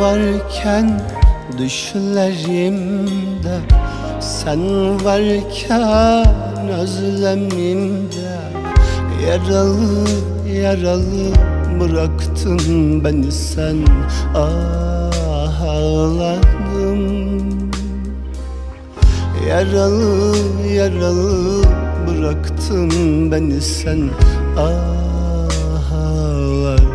varken düşlerimde Sen varken özlemimde Yaralı yaralı bıraktın beni sen. Ah ağladım. Yaralı yaralı bıraktın beni sen. Ah ağladım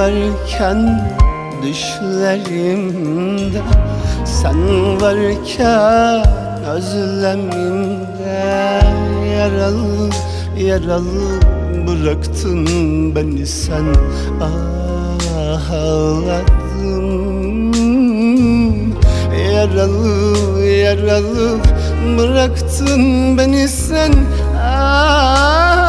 varken düşlerimde Sen varken özlemimde Yaralı yaralı bıraktın beni sen. Ah ağladım. Yaralı yaralı bıraktın beni sen. Ağladım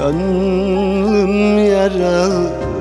Gönlüm yaralı.